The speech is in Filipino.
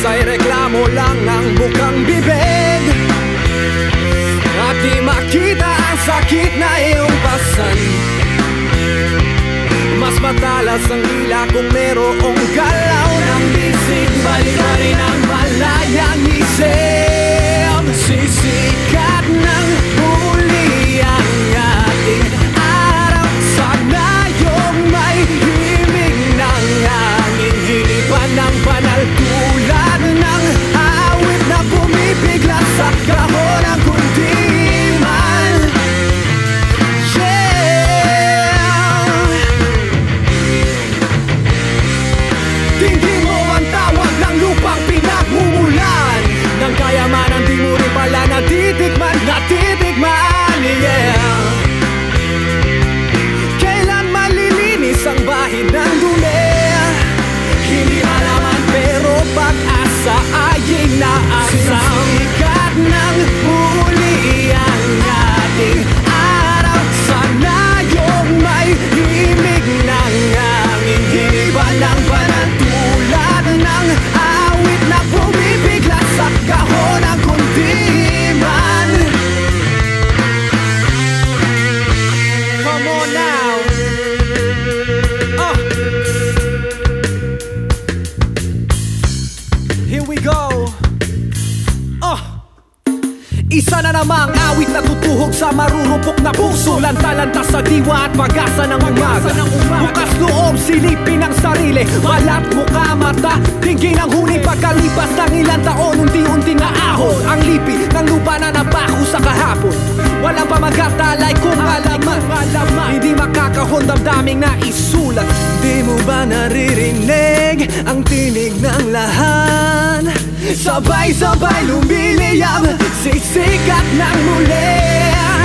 Ay reklamo lang ang bukang bibig. At di makita ang sakit na iyong pasan. Mas matalas ang hila kung merong galaw Ng bisig, balik pa rin ang malayang isip. Isa na namang awit na tutuhog sa marurupok na puso. Lanta-lanta sa diwa at pag-asa ng umaga. Bukas loob, silipin ang sarili. Balat, mukha, mata. Tingin ang huni pagkalipas ng ilang taon Unti-unti na ahon. Ang lipi ng lupa na nabaho sa kahapon. Walang pamagatalay kung malaman. Hindi makakahon damdaming na isulat Di mo ba naririnig ang tinig ng lahat? Só bai, só bai, nu miliam Zic, zic, at nang